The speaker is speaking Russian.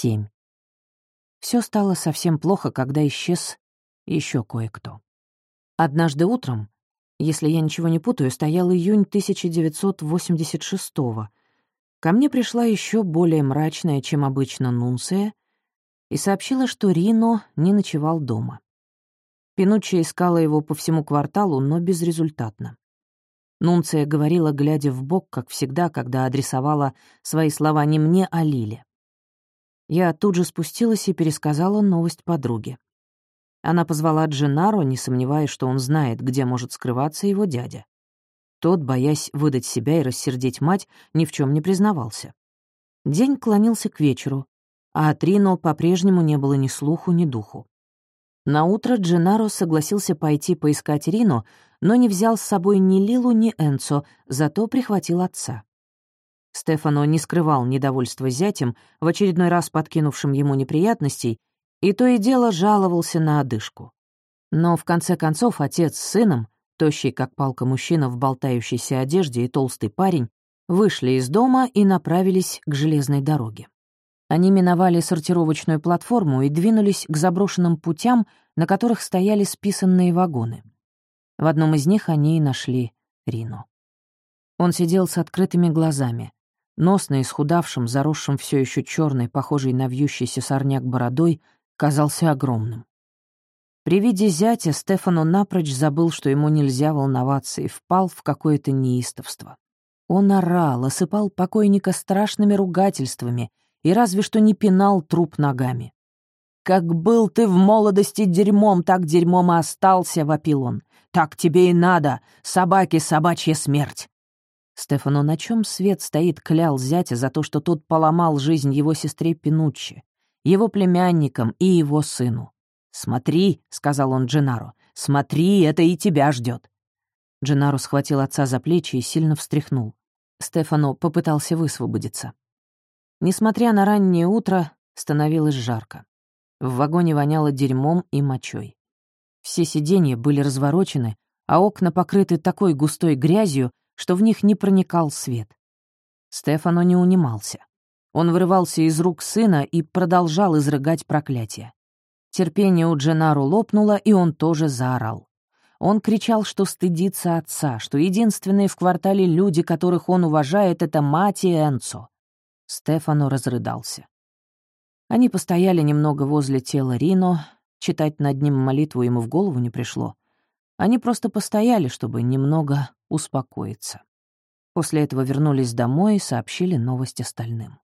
семь. Все стало совсем плохо, когда исчез еще кое-кто. Однажды утром, если я ничего не путаю, стоял июнь 1986-го, ко мне пришла еще более мрачная, чем обычно, Нунция, и сообщила, что Рино не ночевал дома. Пинуччи искала его по всему кварталу, но безрезультатно. Нунция говорила, глядя в бок, как всегда, когда адресовала свои слова не мне, а Лиле. Я тут же спустилась и пересказала новость подруге. Она позвала Дженаро, не сомневаясь, что он знает, где может скрываться его дядя. Тот, боясь выдать себя и рассердить мать, ни в чем не признавался. День клонился к вечеру, а от Рино по-прежнему не было ни слуху, ни духу. На утро Дженаро согласился пойти поискать Рину, но не взял с собой ни Лилу, ни Энцо, зато прихватил отца. Стефано не скрывал недовольства зятем, в очередной раз подкинувшим ему неприятностей, и то и дело жаловался на одышку. Но в конце концов отец с сыном, тощий как палка мужчина в болтающейся одежде и толстый парень, вышли из дома и направились к железной дороге. Они миновали сортировочную платформу и двинулись к заброшенным путям, на которых стояли списанные вагоны. В одном из них они и нашли Рину. Он сидел с открытыми глазами. Нос на исхудавшем, заросшем все еще черной, похожей на вьющийся сорняк бородой, казался огромным. При виде зятя Стефану напрочь забыл, что ему нельзя волноваться, и впал в какое-то неистовство. Он орал, осыпал покойника страшными ругательствами и разве что не пинал труп ногами. «Как был ты в молодости дерьмом, так дерьмом и остался», — вопил он. «Так тебе и надо, собаки собачья смерть». Стефану, на чем свет стоит, клял зятя за то, что тот поломал жизнь его сестре Пинуччи, его племянникам и его сыну. «Смотри», — сказал он Дженаро, — «смотри, это и тебя ждет. Дженаро схватил отца за плечи и сильно встряхнул. Стефано попытался высвободиться. Несмотря на раннее утро, становилось жарко. В вагоне воняло дерьмом и мочой. Все сиденья были разворочены, а окна покрыты такой густой грязью, что в них не проникал свет. Стефано не унимался. Он вырывался из рук сына и продолжал изрыгать проклятие. Терпение у Дженару лопнуло, и он тоже заорал. Он кричал, что стыдится отца, что единственные в квартале люди, которых он уважает, — это мать и Энцо. Стефано разрыдался. Они постояли немного возле тела Рино, читать над ним молитву ему в голову не пришло. Они просто постояли, чтобы немного успокоиться. После этого вернулись домой и сообщили новость остальным.